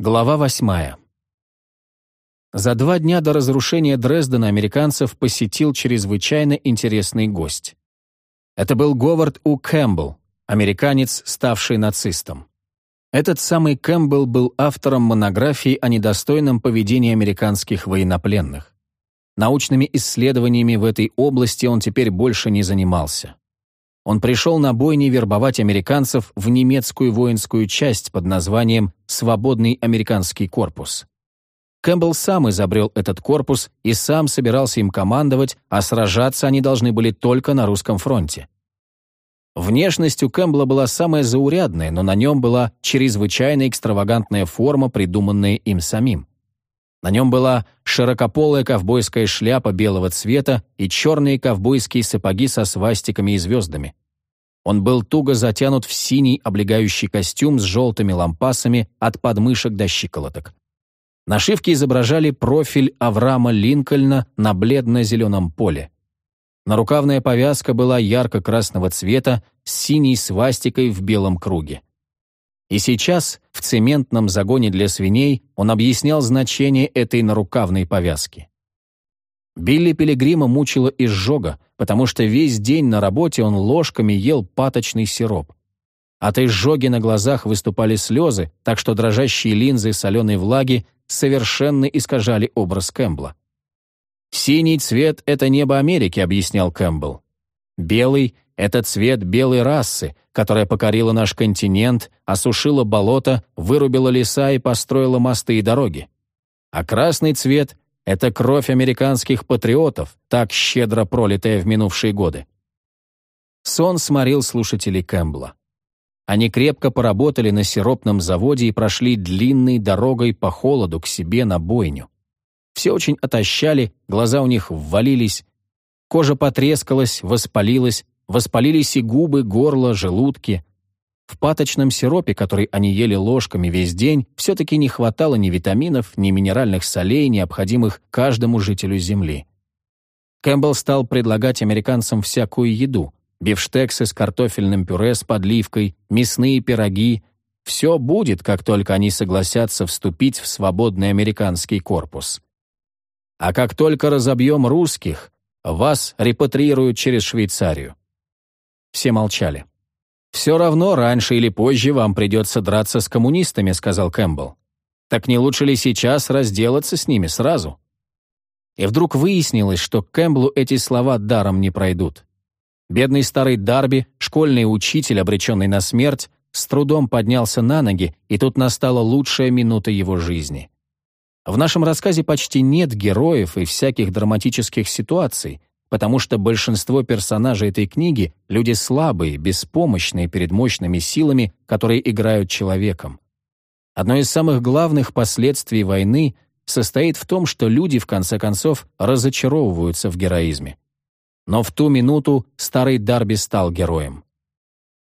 Глава восьмая. За два дня до разрушения Дрездена американцев посетил чрезвычайно интересный гость. Это был Говард У. Кэмпбелл, американец, ставший нацистом. Этот самый Кэмпбелл был автором монографии о недостойном поведении американских военнопленных. Научными исследованиями в этой области он теперь больше не занимался. Он пришел на бойни вербовать американцев в немецкую воинскую часть под названием «Свободный американский корпус». Кэмпбелл сам изобрел этот корпус и сам собирался им командовать, а сражаться они должны были только на русском фронте. Внешность у Кэмпбелла была самая заурядная, но на нем была чрезвычайно экстравагантная форма, придуманная им самим. На нем была широкополая ковбойская шляпа белого цвета и черные ковбойские сапоги со свастиками и звездами. Он был туго затянут в синий облегающий костюм с желтыми лампасами от подмышек до щиколоток. Нашивки изображали профиль Авраама Линкольна на бледно-зеленом поле. Нарукавная повязка была ярко-красного цвета с синей свастикой в белом круге. И сейчас, в цементном загоне для свиней, он объяснял значение этой нарукавной повязки. Билли Пилигрима мучила изжога, потому что весь день на работе он ложками ел паточный сироп. От изжоги на глазах выступали слезы, так что дрожащие линзы соленой влаги совершенно искажали образ Кэмпбелла. «Синий цвет — это небо Америки», — объяснял Кэмпбелл. «Белый — это цвет белой расы, которая покорила наш континент, осушила болото, вырубила леса и построила мосты и дороги. А красный цвет — это кровь американских патриотов, так щедро пролитая в минувшие годы. Сон сморил слушателей Кэмпбелла. Они крепко поработали на сиропном заводе и прошли длинной дорогой по холоду к себе на бойню. Все очень отощали, глаза у них ввалились, кожа потрескалась, воспалилась, Воспалились и губы, горло, желудки. В паточном сиропе, который они ели ложками весь день, все-таки не хватало ни витаминов, ни минеральных солей, необходимых каждому жителю Земли. Кэмпбелл стал предлагать американцам всякую еду. Бифштексы с картофельным пюре с подливкой, мясные пироги. Все будет, как только они согласятся вступить в свободный американский корпус. А как только разобьем русских, вас репатриируют через Швейцарию. Все молчали. «Все равно, раньше или позже вам придется драться с коммунистами», — сказал Кэмпбелл. «Так не лучше ли сейчас разделаться с ними сразу?» И вдруг выяснилось, что Кэмпбеллу эти слова даром не пройдут. Бедный старый Дарби, школьный учитель, обреченный на смерть, с трудом поднялся на ноги, и тут настала лучшая минута его жизни. В нашем рассказе почти нет героев и всяких драматических ситуаций, потому что большинство персонажей этой книги — люди слабые, беспомощные перед мощными силами, которые играют человеком. Одно из самых главных последствий войны состоит в том, что люди, в конце концов, разочаровываются в героизме. Но в ту минуту старый Дарби стал героем.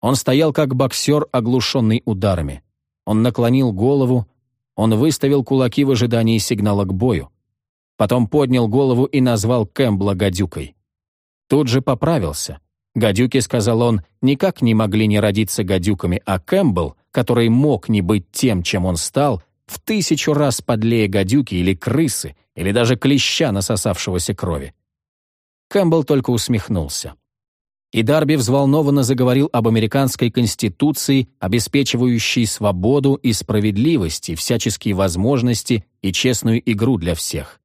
Он стоял как боксер, оглушенный ударами. Он наклонил голову, он выставил кулаки в ожидании сигнала к бою. Потом поднял голову и назвал Кэмпбелла гадюкой. Тут же поправился. Гадюки, сказал он, никак не могли не родиться гадюками, а Кэмпбелл, который мог не быть тем, чем он стал, в тысячу раз подлее гадюки или крысы, или даже клеща, насосавшегося крови. Кэмпбелл только усмехнулся. И Дарби взволнованно заговорил об американской конституции, обеспечивающей свободу и справедливость, и всяческие возможности и честную игру для всех.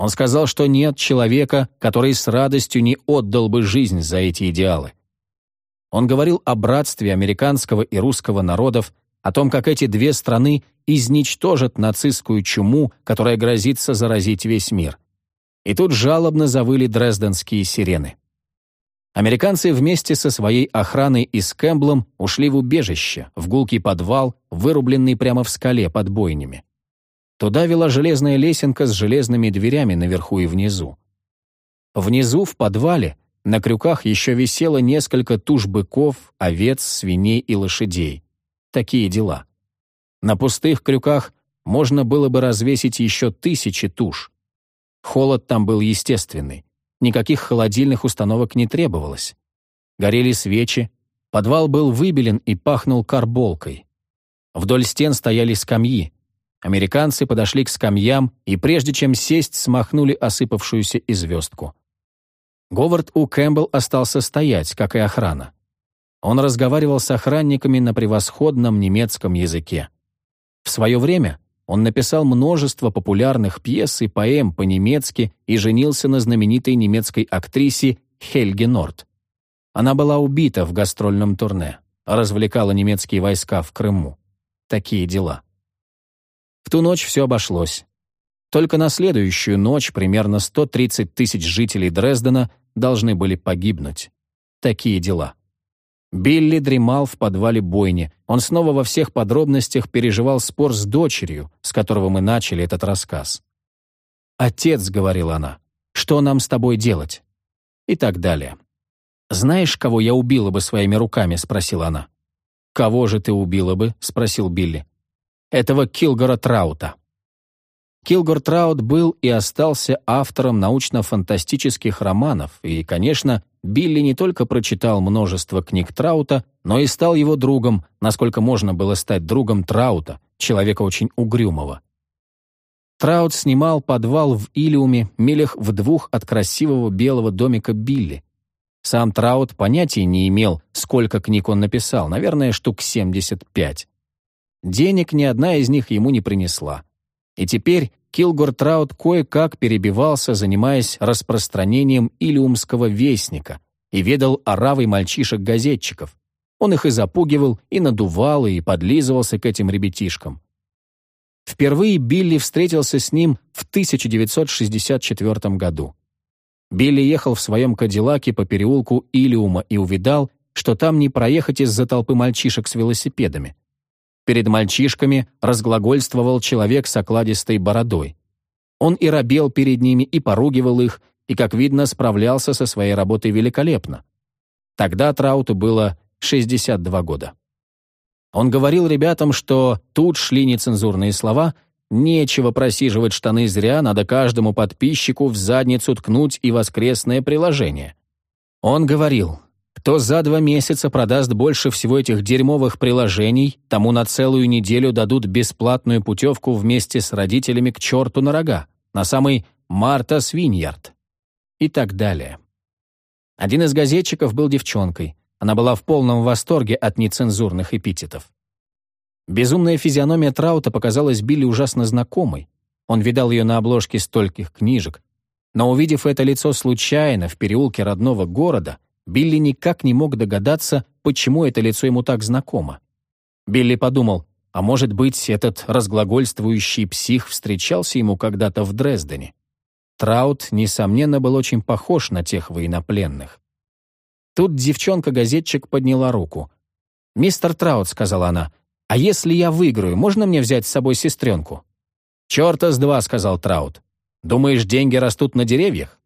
Он сказал, что нет человека, который с радостью не отдал бы жизнь за эти идеалы. Он говорил о братстве американского и русского народов, о том, как эти две страны изничтожат нацистскую чуму, которая грозится заразить весь мир. И тут жалобно завыли дрезденские сирены. Американцы вместе со своей охраной и с Кэмблом ушли в убежище, в гулкий подвал, вырубленный прямо в скале под бойнями. Туда вела железная лесенка с железными дверями наверху и внизу. Внизу, в подвале, на крюках еще висело несколько туш быков, овец, свиней и лошадей. Такие дела. На пустых крюках можно было бы развесить еще тысячи туш. Холод там был естественный. Никаких холодильных установок не требовалось. Горели свечи, подвал был выбелен и пахнул карболкой. Вдоль стен стояли скамьи, американцы подошли к скамьям и прежде чем сесть, смахнули осыпавшуюся известку. Говард У. Кэмпбелл остался стоять, как и охрана. Он разговаривал с охранниками на превосходном немецком языке. В свое время он написал множество популярных пьес и поэм по-немецки и женился на знаменитой немецкой актрисе Хельге Норт. Она была убита в гастрольном турне, развлекала немецкие войска в Крыму. Такие дела. В ту ночь все обошлось. Только на следующую ночь примерно 130 тысяч жителей Дрездена должны были погибнуть. Такие дела. Билли дремал в подвале бойни. Он снова во всех подробностях переживал спор с дочерью, с которого мы начали этот рассказ. «Отец», — говорила она, — «что нам с тобой делать?» И так далее. «Знаешь, кого я убила бы своими руками?» — спросила она. «Кого же ты убила бы?» — спросил Билли. «Этого Килгора Траута». Килгор Траут был и остался автором научно-фантастических романов, и, конечно, Билли не только прочитал множество книг Траута, но и стал его другом, насколько можно было стать другом Траута, человека очень угрюмого. Траут снимал подвал в Илиуме, милях в двух от красивого белого домика Билли. Сам Траут понятия не имел, сколько книг он написал, наверное, штук 75. Денег ни одна из них ему не принесла. И теперь Килгор Траут кое-как перебивался, занимаясь распространением Илиумского вестника и ведал оравой мальчишек-газетчиков. Он их и запугивал, и надувал, и подлизывался к этим ребятишкам. Впервые Билли встретился с ним в 1964 году. Билли ехал в своем Кадиллаке по переулку Илиума и увидал, что там не проехать из-за толпы мальчишек с велосипедами. Перед мальчишками разглагольствовал человек с окладистой бородой. Он и робел перед ними, и поругивал их, и, как видно, справлялся со своей работой великолепно. Тогда Трауту было 62 года. Он говорил ребятам, что тут шли нецензурные слова, нечего просиживать штаны зря, надо каждому подписчику в задницу ткнуть и воскресное приложение. Он говорил, кто за два месяца продаст больше всего этих дерьмовых приложений, тому на целую неделю дадут бесплатную путевку вместе с родителями к черту на рога, на самый Марта Свиньярд. И так далее. Один из газетчиков был девчонкой. Она была в полном восторге от нецензурных эпитетов. Безумная физиономия Траута показалась Билли ужасно знакомой. Он видал ее на обложке стольких книжек. Но увидев это лицо случайно в переулке родного города, Билли никак не мог догадаться, почему это лицо ему так знакомо. Билли подумал, а может быть, этот разглагольствующий псих встречался ему когда-то в Дрездене. Траут, несомненно, был очень похож на тех военнопленных. Тут девчонка-газетчик подняла руку. «Мистер Траут», — сказала она, — «а если я выиграю, можно мне взять с собой сестренку?» «Черта с два», — сказал Траут. «Думаешь, деньги растут на деревьях?»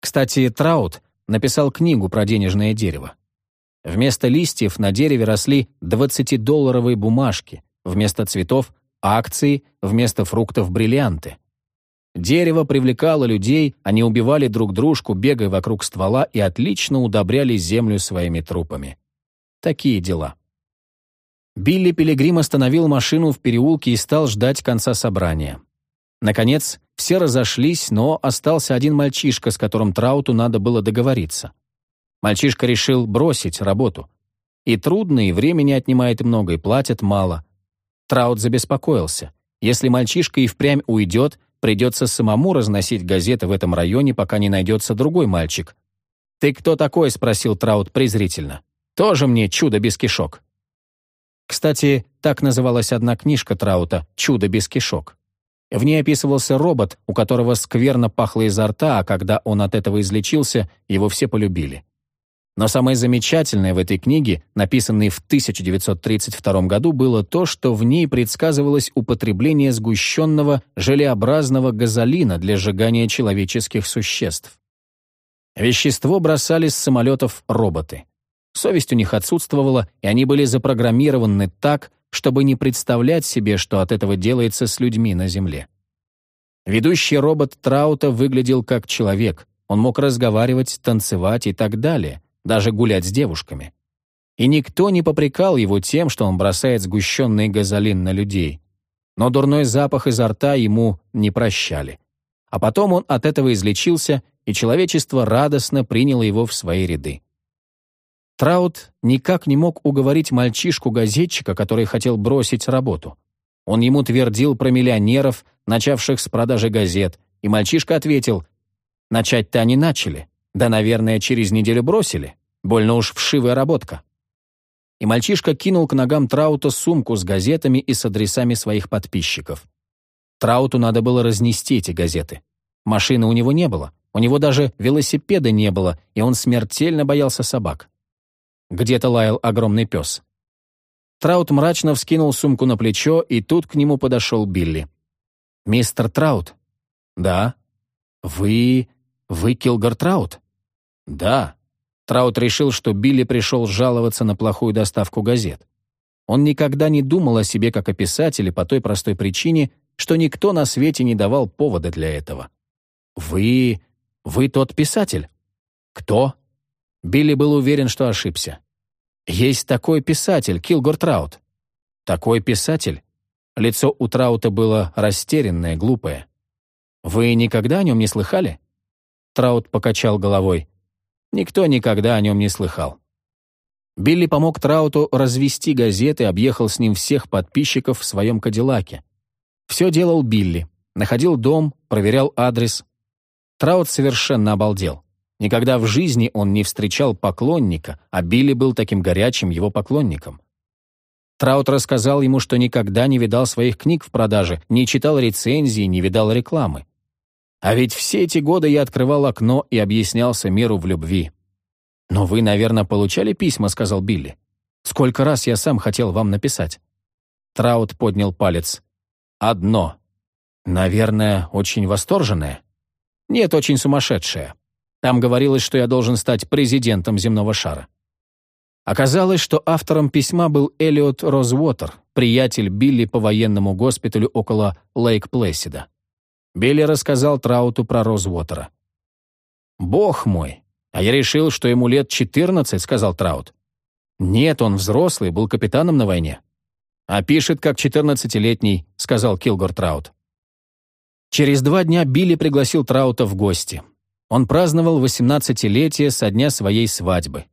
Кстати, Траут написал книгу про денежное дерево. Вместо листьев на дереве росли 20-долларовые бумажки, вместо цветов — акции, вместо фруктов — бриллианты. Дерево привлекало людей, они убивали друг дружку, бегая вокруг ствола и отлично удобряли землю своими трупами. Такие дела. Билли Пилигрим остановил машину в переулке и стал ждать конца собрания. Наконец, все разошлись, но остался один мальчишка, с которым Трауту надо было договориться. Мальчишка решил бросить работу. И трудно, и времени отнимает много, и платят мало. Траут забеспокоился. Если мальчишка и впрямь уйдет, придется самому разносить газеты в этом районе, пока не найдется другой мальчик. «Ты кто такой?» — спросил Траут презрительно. «Тоже мне чудо без кишок». Кстати, так называлась одна книжка Траута «Чудо без кишок». В ней описывался робот, у которого скверно пахло изо рта, а когда он от этого излечился, его все полюбили. Но самое замечательное в этой книге, написанной в 1932 году, было то, что в ней предсказывалось употребление сгущенного желеобразного газолина для сжигания человеческих существ. Вещество бросали с самолетов роботы. Совесть у них отсутствовала, и они были запрограммированы так, чтобы не представлять себе, что от этого делается с людьми на Земле. Ведущий робот Траута выглядел как человек. Он мог разговаривать, танцевать и так далее, даже гулять с девушками. И никто не попрекал его тем, что он бросает сгущенный газолин на людей. но дурной запах изо рта ему не прощали. А потом он от этого излечился, и человечество радостно приняло его в свои ряды. Траут никак не мог уговорить мальчишку-газетчика, который хотел бросить работу. Он ему твердил про миллионеров, начавших с продажи газет, и мальчишка ответил, «Начать-то они начали, да, наверное, через неделю бросили, больно уж вшивая работка». И мальчишка кинул к ногам Траута сумку с газетами и с адресами своих подписчиков. Трауту надо было разнести эти газеты. Машины у него не было, у него даже велосипеда не было, и он смертельно боялся собак. Где-то лаял огромный пес. Траут мрачно вскинул сумку на плечо, и тут к нему подошел Билли. «Мистер Траут?» «Да». «Вы... вы Килгар Траут?» «Да». Траут решил, что Билли пришел жаловаться на плохую доставку газет. Он никогда не думал о себе как о писателе по той простой причине, что никто на свете не давал повода для этого. «Вы... вы тот писатель?» «Кто?» Билли был уверен, что ошибся. «Есть такой писатель, Килгор Траут». «Такой писатель?» Лицо у Траута было растерянное, глупое. «Вы никогда о нем не слыхали?» Траут покачал головой. Никто никогда о нем не слыхал. Билли помог Трауту развести газеты, объехал с ним всех подписчиков в своем Кадиллаке. Все делал Билли. Находил дом, проверял адрес. Траут совершенно обалдел. Никогда в жизни он не встречал поклонника, а Билли был таким горячим его поклонником. Траут рассказал ему, что никогда не видал своих книг в продаже, не читал рецензии, не видал рекламы. А ведь все эти годы я открывал окно и объяснялся миру в любви. «Но вы, наверное, получали письма», — сказал Билли. «Сколько раз я сам хотел вам написать?» Траут поднял палец. «Одно. Наверное, очень восторженное?» «Нет, очень сумасшедшее. Там говорилось, что я должен стать президентом земного шара. Оказалось, что автором письма был Элиот Розвотер, приятель Билли по военному госпиталю около Лейк-Плэссида. Билли рассказал Трауту про Розвотера. «Бог мой! А я решил, что ему лет 14», — сказал Траут. «Нет, он взрослый, был капитаном на войне». «А пишет, как 14-летний», — сказал Килгор Траут. Через два дня Билли пригласил Траута в гости. Он праздновал 18-летие со дня своей свадьбы.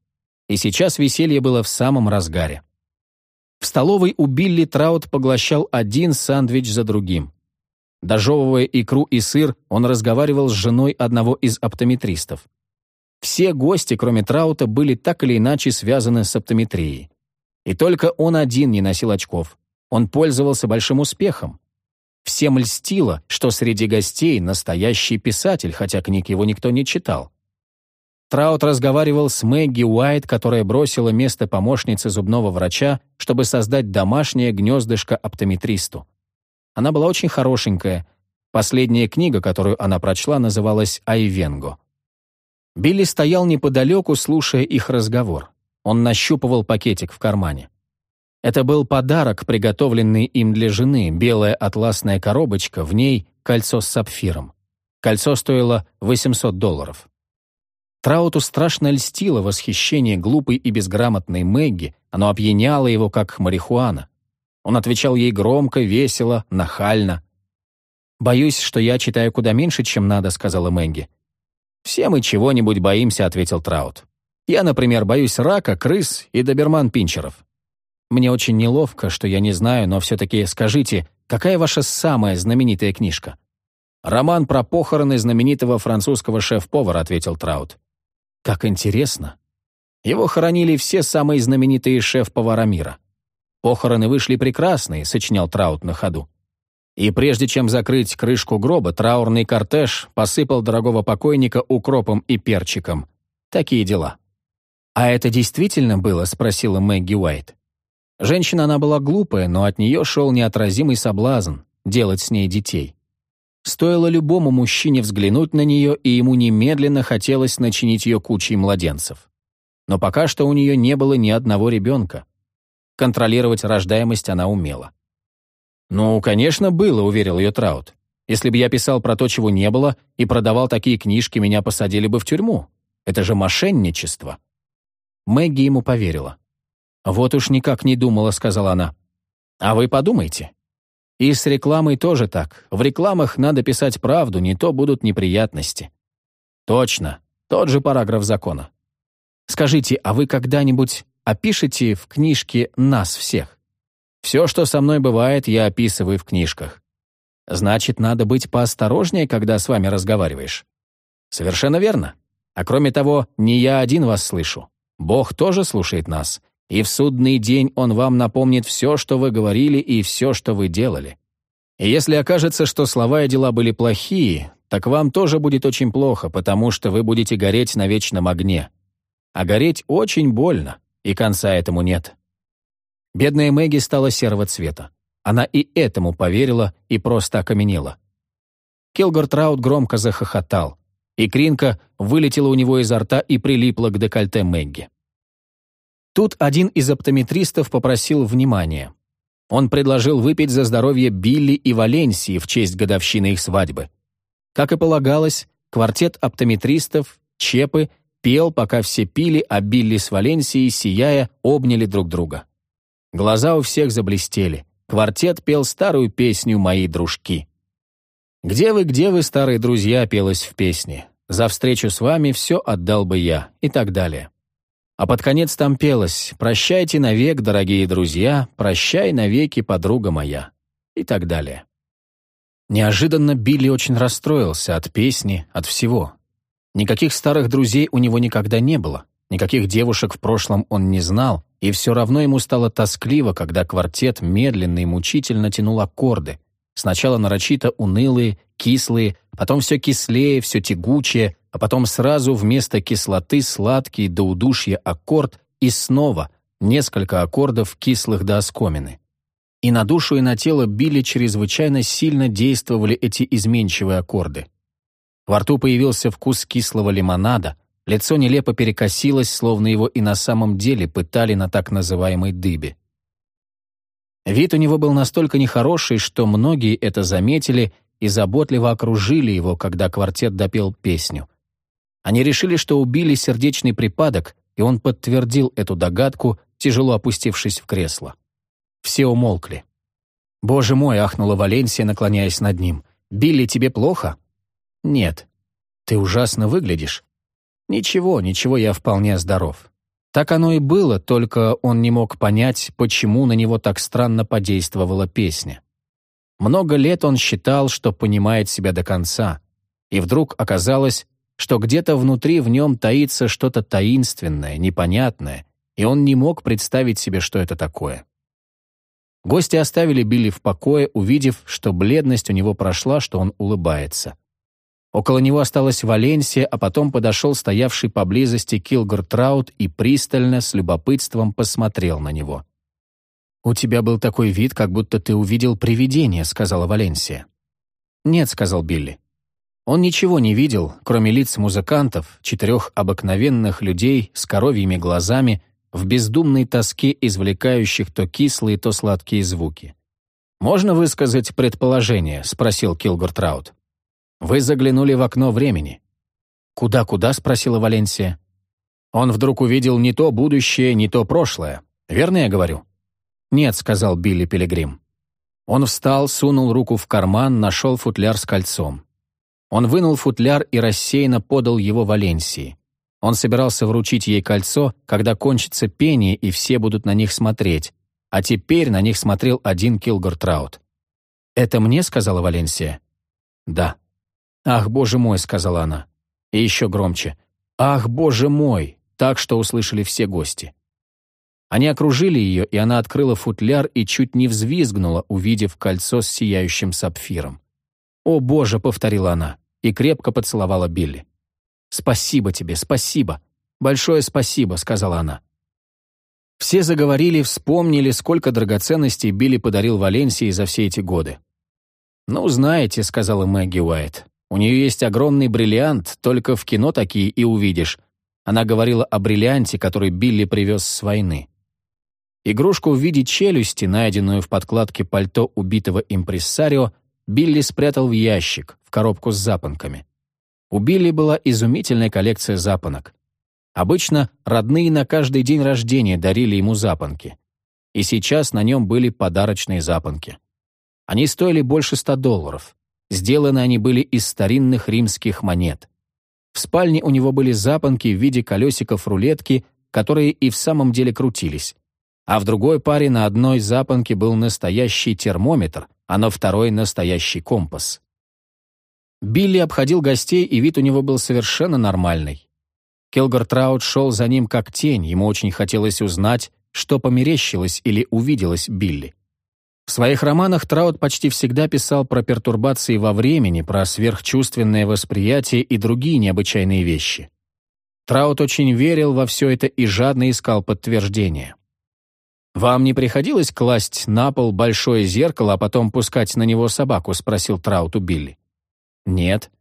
И сейчас веселье было в самом разгаре. В столовой у Билли Траут поглощал один сэндвич за другим. Дожевывая икру и сыр, он разговаривал с женой одного из оптометристов. Все гости, кроме Траута, были так или иначе связаны с оптометрией. И только он один не носил очков. Он пользовался большим успехом. Всем льстило, что среди гостей настоящий писатель, хотя книг его никто не читал. Траут разговаривал с Мэгги Уайт, которая бросила место помощницы зубного врача, чтобы создать домашнее гнездышко оптометристу. Она была очень хорошенькая. Последняя книга, которую она прочла, называлась «Айвенго». Билли стоял неподалеку, слушая их разговор. Он нащупывал пакетик в кармане. Это был подарок, приготовленный им для жены, белая атласная коробочка, в ней кольцо с сапфиром. Кольцо стоило 800 долларов. Трауту страшно льстило восхищение глупой и безграмотной Мэгги, оно опьяняло его, как марихуана. Он отвечал ей громко, весело, нахально. «Боюсь, что я читаю куда меньше, чем надо», — сказала Мэгги. «Все мы чего-нибудь боимся», — ответил Траут. «Я, например, боюсь рака, крыс и доберман-пинчеров. Мне очень неловко, что я не знаю, но все-таки скажите, какая ваша самая знаменитая книжка?» «Роман про похороны знаменитого французского шеф-повара», — ответил Траут. «Как интересно. Его хоронили все самые знаменитые шеф-повара мира. Похороны вышли прекрасные», — сочинял Траут на ходу. И прежде чем закрыть крышку гроба, траурный кортеж посыпал дорогого покойника укропом и перчиком. Такие дела. «А это действительно было?» — спросила Мэгги Уайт. Женщина она была глупая, но от нее шел неотразимый соблазн делать с ней детей. Стоило любому мужчине взглянуть на нее, и ему немедленно хотелось начинить ее кучей младенцев. Но пока что у нее не было ни одного ребенка. Контролировать рождаемость она умела. «Ну, конечно, было», — уверил ее Траут. «Если бы я писал про то, чего не было, и продавал такие книжки, меня посадили бы в тюрьму. Это же мошенничество». Мэгги ему поверила. «Вот уж никак не думала», — сказала она. «А вы подумайте. И с рекламой тоже так. В рекламах надо писать правду, не то будут неприятности. Точно. Тот же параграф закона. Скажите, а вы когда-нибудь опишете в книжке нас всех? Все, что со мной бывает, я описываю в книжках. Значит, надо быть поосторожнее, когда с вами разговариваешь. Совершенно верно. А кроме того, не я один вас слышу. Бог тоже слушает нас, и в судный день Он вам напомнит все, что вы говорили, и все, что вы делали. И если окажется, что слова и дела были плохие, так вам тоже будет очень плохо, потому что вы будете гореть на вечном огне. А гореть очень больно, и конца этому нет. Бедная Мэгги стала серого цвета. Она и этому поверила и просто окаменела. Килгор Траут громко захохотал, и кринка вылетела у него изо рта и прилипла к декольте Мэгги. Тут один из оптометристов попросил внимания. Он предложил выпить за здоровье Билли и Валенсии в честь годовщины их свадьбы. Как и полагалось, квартет оптометристов, Чепы, пел, пока все пили, а Билли с Валенсией, сияя, обняли друг друга. Глаза у всех заблестели. Квартет пел старую песню «Мои дружки». «Где вы, где вы, старые друзья» пелось в песне. «За встречу с вами все отдал бы я» и так далее. А под конец там пелось «Прощайте навек, дорогие друзья, прощай навеки, подруга моя» и так далее. Неожиданно Билли очень расстроился от песни, от всего. Никаких старых друзей у него никогда не было, никаких девушек в прошлом он не знал, и все равно ему стало тоскливо, когда квартет медленно и мучительно тянул аккорды, сначала нарочито унылые, кислые, потом все кислее, все тягучее, а потом сразу вместо кислоты сладкий до удушья аккорд и снова несколько аккордов кислых до оскомины. И на душу и на тело били чрезвычайно сильно действовали эти изменчивые аккорды. Во рту появился вкус кислого лимонада, лицо нелепо перекосилось, словно его и на самом деле пытали на так называемой дыбе. Вид у него был настолько нехороший, что многие это заметили и заботливо окружили его, когда квартет допел песню. Они решили, что убили сердечный припадок, и он подтвердил эту догадку, тяжело опустившись в кресло. Все умолкли. «Боже мой!» — ахнула Валенсия, наклоняясь над ним. «Билли, тебе плохо?» «Нет». «Ты ужасно выглядишь». «Ничего, ничего, я вполне здоров». Так оно и было, только он не мог понять, почему на него так странно подействовала песня. Много лет он считал, что понимает себя до конца, и вдруг оказалось, что где-то внутри в нем таится что-то таинственное, непонятное, и он не мог представить себе, что это такое. Гости оставили Билли в покое, увидев, что бледность у него прошла, что он улыбается. Около него осталась Валенсия, а потом подошел стоявший поблизости Килгор Траут и пристально, с любопытством посмотрел на него. «У тебя был такой вид, как будто ты увидел привидение», — сказала Валенсия. «Нет», — сказал Билли. Он ничего не видел, кроме лиц музыкантов, четырех обыкновенных людей с коровьими глазами, в бездумной тоске извлекающих то кислые, то сладкие звуки. «Можно высказать предположение?» — спросил Килгор Траут. «Вы заглянули в окно времени». «Куда-куда?» — спросила Валенсия. Он вдруг увидел не то будущее, не то прошлое. Верно я говорю? «Нет», — сказал Билли Пилигрим. Он встал, сунул руку в карман, нашел футляр с кольцом. Он вынул футляр и рассеянно подал его Валенсии. Он собирался вручить ей кольцо, когда кончится пение, и все будут на них смотреть. А теперь на них смотрел один Килгор Траут. «Это мне?» — сказала Валенсия. «Да». «Ах, боже мой!» — сказала она. И еще громче. «Ах, боже мой!» так что услышали все гости. Они окружили ее, и она открыла футляр и чуть не взвизгнула, увидев кольцо с сияющим сапфиром. «О, Боже!» — повторила она и крепко поцеловала Билли. «Спасибо тебе, спасибо. Большое спасибо», — сказала она. Все заговорили, вспомнили, сколько драгоценностей Билли подарил Валенсии за все эти годы. «Ну, знаете», — сказала Мэгги Уайт, «у нее есть огромный бриллиант, только в кино такие и увидишь». Она говорила о бриллианте, который Билли привез с войны. Игрушку в виде челюсти, найденную в подкладке пальто убитого импрессарио, Билли спрятал в ящик, в коробку с запонками. У Билли была изумительная коллекция запонок. Обычно родные на каждый день рождения дарили ему запонки. И сейчас на нем были подарочные запонки. Они стоили больше ста долларов. Сделаны они были из старинных римских монет. В спальне у него были запонки в виде колесиков рулетки, которые и в самом деле крутились. А в другой паре на одной запонке был настоящий термометр, а на второй — настоящий компас. Билли обходил гостей, и вид у него был совершенно нормальный. Келгар Траут шел за ним как тень, ему очень хотелось узнать, что померещилось или увиделось Билли. В своих романах Траут почти всегда писал про пертурбации во времени, про сверхчувственное восприятие и другие необычайные вещи. Траут очень верил во все это и жадно искал подтверждения. «Вам не приходилось класть на пол большое зеркало, а потом пускать на него собаку?» — спросил Траут у Билли. «Нет».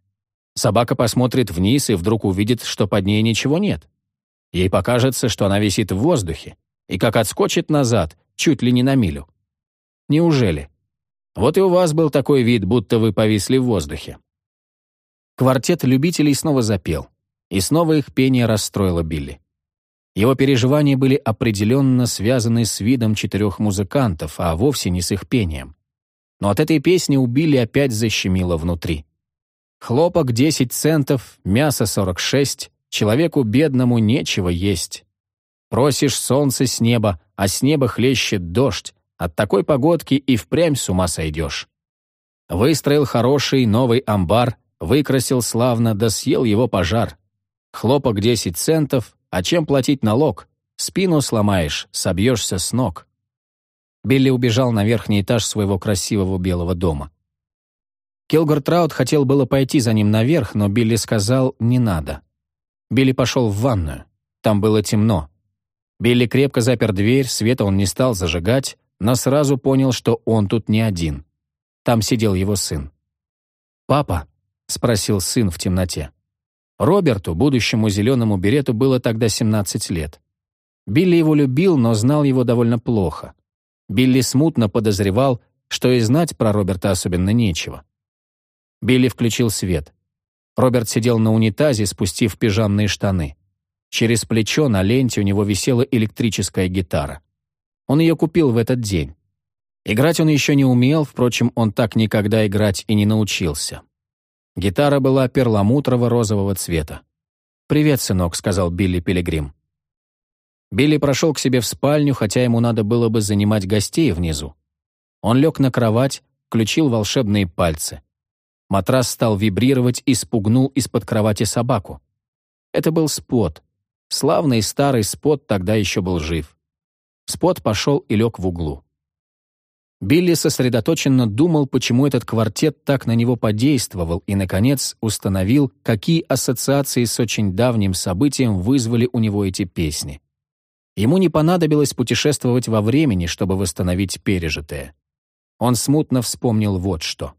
Собака посмотрит вниз и вдруг увидит, что под ней ничего нет. Ей покажется, что она висит в воздухе, и как отскочит назад, чуть ли не на милю. Неужели? Вот и у вас был такой вид, будто вы повисли в воздухе. Квартет любителей снова запел, и снова их пение расстроило Билли. Его переживания были определенно связаны с видом четырех музыкантов, а вовсе не с их пением. Но от этой песни у Билли опять защемило внутри. Хлопок 10 центов, мясо 46, человеку бедному нечего есть. Просишь солнце с неба, а с неба хлещет дождь, от такой погодки и впрямь с ума сойдешь. Выстроил хороший новый амбар, выкрасил славно, да съел его пожар. Хлопок 10 центов, а чем платить налог? Спину сломаешь, собьешься с ног. Билли убежал на верхний этаж своего красивого белого дома. Килгар Траут хотел было пойти за ним наверх, но Билли сказал «не надо». Билли пошел в ванную. Там было темно. Билли крепко запер дверь, света он не стал зажигать, но сразу понял, что он тут не один. Там сидел его сын. «Папа?» — спросил сын в темноте. Роберту, будущему зеленому берету, было тогда 17 лет. Билли его любил, но знал его довольно плохо. Билли смутно подозревал, что и знать про Роберта особенно нечего. Билли включил свет. Роберт сидел на унитазе, спустив пижамные штаны. Через плечо на ленте у него висела электрическая гитара. Он ее купил в этот день. Играть он еще не умел, впрочем, он так никогда играть и не научился. Гитара была перламутрово-розового цвета. «Привет, сынок», — сказал Билли Пилигрим. Билли прошел к себе в спальню, хотя ему надо было бы занимать гостей внизу. Он лег на кровать, включил волшебные пальцы. Матрас стал вибрировать и спугнул из-под кровати собаку. Это был Спот. Славный старый Спот тогда еще был жив. Спот пошел и лег в углу. Билли сосредоточенно думал, почему этот квартет так на него подействовал и, наконец, установил, какие ассоциации с очень давним событием вызвали у него эти песни. Ему не понадобилось путешествовать во времени, чтобы восстановить пережитое. Он смутно вспомнил вот что.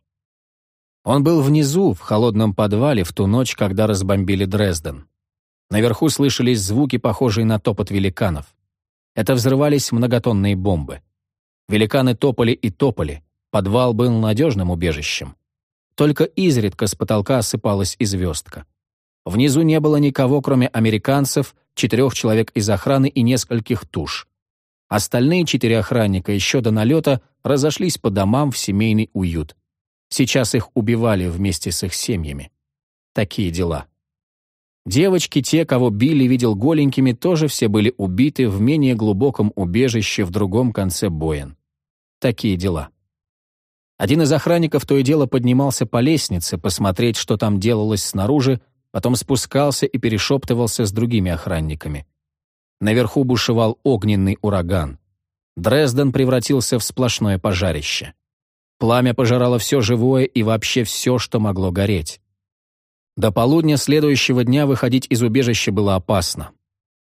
Он был внизу, в холодном подвале, в ту ночь, когда разбомбили Дрезден. Наверху слышались звуки, похожие на топот великанов. Это взрывались многотонные бомбы. Великаны топали и топали. Подвал был надежным убежищем. Только изредка с потолка осыпалась и звездка. Внизу не было никого, кроме американцев, четырех человек из охраны и нескольких туш. Остальные четыре охранника еще до налета разошлись по домам в семейный уют. Сейчас их убивали вместе с их семьями. Такие дела. Девочки, те, кого Билли видел голенькими, тоже все были убиты в менее глубоком убежище в другом конце Боен. Такие дела. Один из охранников то и дело поднимался по лестнице, посмотреть, что там делалось снаружи, потом спускался и перешептывался с другими охранниками. Наверху бушевал огненный ураган. Дрезден превратился в сплошное пожарище. Пламя пожирало все живое и вообще все, что могло гореть. До полудня следующего дня выходить из убежища было опасно.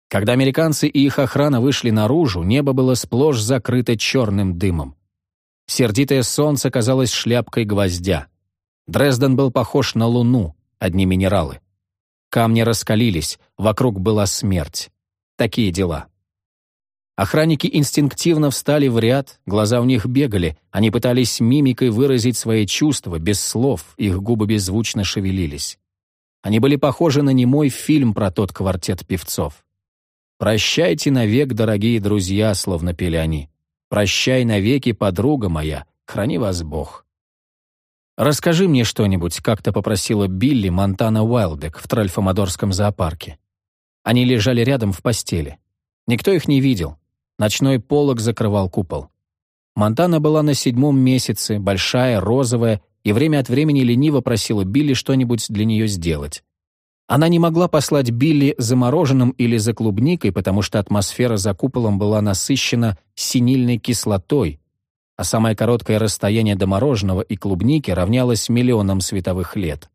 Когда американцы и их охрана вышли наружу, небо было сплошь закрыто черным дымом. Сердитое солнце казалось шляпкой гвоздя. Дрезден был похож на луну, одни минералы. Камни раскалились, вокруг была смерть. Такие дела. Охранники инстинктивно встали в ряд, глаза у них бегали, они пытались мимикой выразить свои чувства, без слов, их губы беззвучно шевелились. Они были похожи на немой фильм про тот квартет певцов. «Прощайте навек, дорогие друзья», — словно пели они. «Прощай навеки, подруга моя», — Храни вас Бог. «Расскажи мне что-нибудь», — как-то попросила Билли Монтана Уайлдек в Тральфомадорском зоопарке. Они лежали рядом в постели. Никто их не видел. Ночной полог закрывал купол. Монтана была на седьмом месяце, большая, розовая, и время от времени лениво просила Билли что-нибудь для нее сделать. Она не могла послать Билли за мороженым или за клубникой, потому что атмосфера за куполом была насыщена синильной кислотой, а самое короткое расстояние до мороженого и клубники равнялось миллионам световых лет.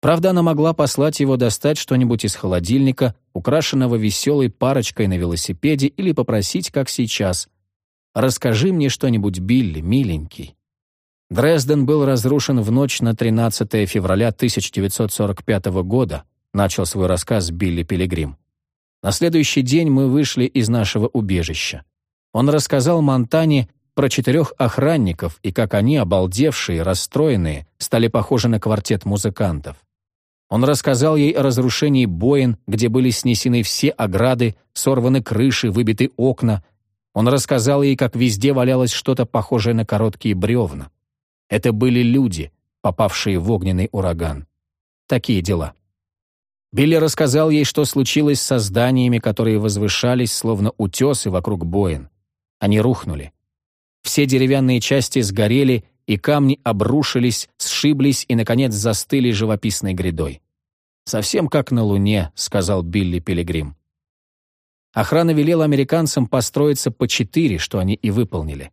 Правда, она могла послать его достать что-нибудь из холодильника, украшенного веселой парочкой на велосипеде, или попросить, как сейчас, «Расскажи мне что-нибудь, Билли, миленький». Дрезден был разрушен в ночь на 13 февраля 1945 года, начал свой рассказ Билли Пилигрим. На следующий день мы вышли из нашего убежища. Он рассказал Монтане про четырех охранников и как они, обалдевшие, расстроенные, стали похожи на квартет музыкантов. Он рассказал ей о разрушении боин, где были снесены все ограды, сорваны крыши, выбиты окна. Он рассказал ей, как везде валялось что-то похожее на короткие бревна. Это были люди, попавшие в огненный ураган. Такие дела. Билли рассказал ей, что случилось со зданиями, которые возвышались, словно утесы вокруг боин. Они рухнули. Все деревянные части сгорели, и камни обрушились, сшиблись и, наконец, застыли живописной грядой. «Совсем как на Луне», — сказал Билли Пилигрим. Охрана велела американцам построиться по четыре, что они и выполнили.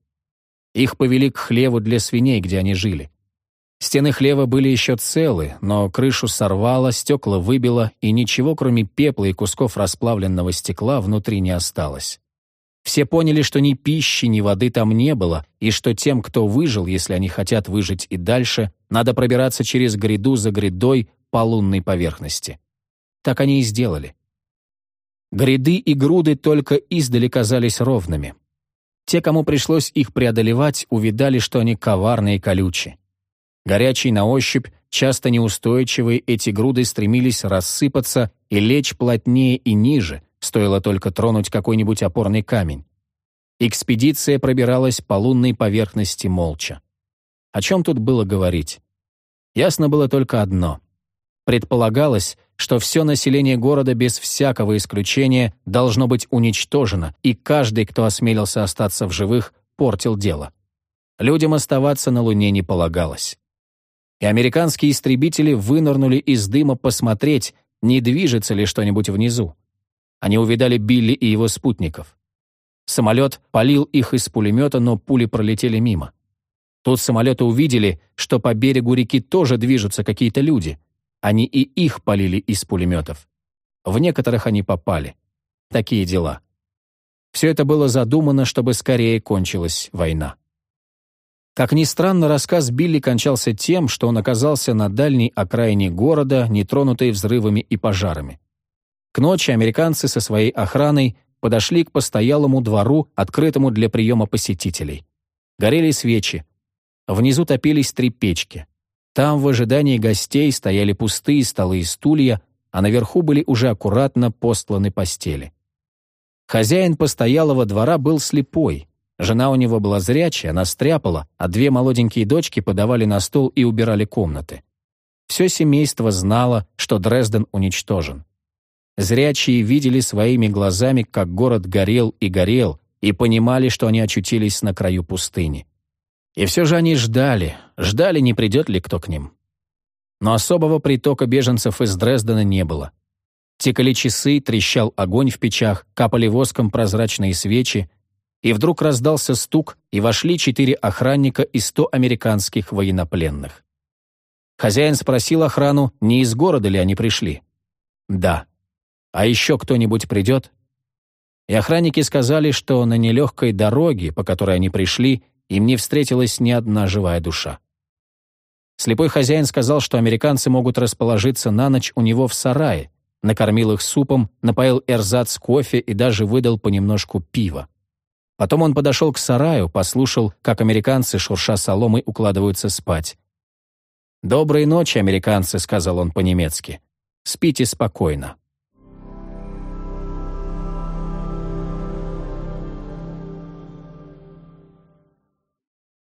Их повели к хлеву для свиней, где они жили. Стены хлева были еще целы, но крышу сорвало, стекла выбило, и ничего, кроме пепла и кусков расплавленного стекла, внутри не осталось. Все поняли, что ни пищи, ни воды там не было, и что тем, кто выжил, если они хотят выжить и дальше, надо пробираться через гряду за грядой по лунной поверхности. Так они и сделали. Гряды и груды только издали казались ровными. Те, кому пришлось их преодолевать, увидали, что они коварные и колючие. Горячие на ощупь, часто неустойчивые, эти груды стремились рассыпаться и лечь плотнее и ниже, стоило только тронуть какой-нибудь опорный камень. Экспедиция пробиралась по лунной поверхности молча. О чем тут было говорить? Ясно было только одно. Предполагалось, что все население города без всякого исключения должно быть уничтожено, и каждый, кто осмелился остаться в живых, портил дело. Людям оставаться на Луне не полагалось. И американские истребители вынырнули из дыма посмотреть, не движется ли что-нибудь внизу. Они увидали Билли и его спутников. Самолет палил их из пулемета, но пули пролетели мимо. Тут самолеты увидели, что по берегу реки тоже движутся какие-то люди — они и их полили из пулеметов. В некоторых они попали. Такие дела. Все это было задумано, чтобы скорее кончилась война. Как ни странно, рассказ Билли кончался тем, что он оказался на дальней окраине города, нетронутой взрывами и пожарами. К ночи американцы со своей охраной подошли к постоялому двору, открытому для приема посетителей. Горели свечи. Внизу топились три печки. Там в ожидании гостей стояли пустые столы и стулья, а наверху были уже аккуратно постланы постели. Хозяин постоялого двора был слепой. Жена у него была зрячая, она стряпала, а две молоденькие дочки подавали на стол и убирали комнаты. Все семейство знало, что Дрезден уничтожен. Зрячие видели своими глазами, как город горел и горел, и понимали, что они очутились на краю пустыни. И все же они ждали, ждали, не придет ли кто к ним. Но особого притока беженцев из Дрездена не было. Текали часы, трещал огонь в печах, капали воском прозрачные свечи, и вдруг раздался стук, и вошли четыре охранника и сто американских военнопленных. Хозяин спросил охрану, не из города ли они пришли. «Да». «А еще кто-нибудь придет?» И охранники сказали, что на нелегкой дороге, по которой они пришли, им не встретилась ни одна живая душа. Слепой хозяин сказал, что американцы могут расположиться на ночь у него в сарае, накормил их супом, напоил эрзац кофе и даже выдал понемножку пива. Потом он подошел к сараю, послушал, как американцы, шурша соломой, укладываются спать. «Доброй ночи, американцы», — сказал он по-немецки. «Спите спокойно».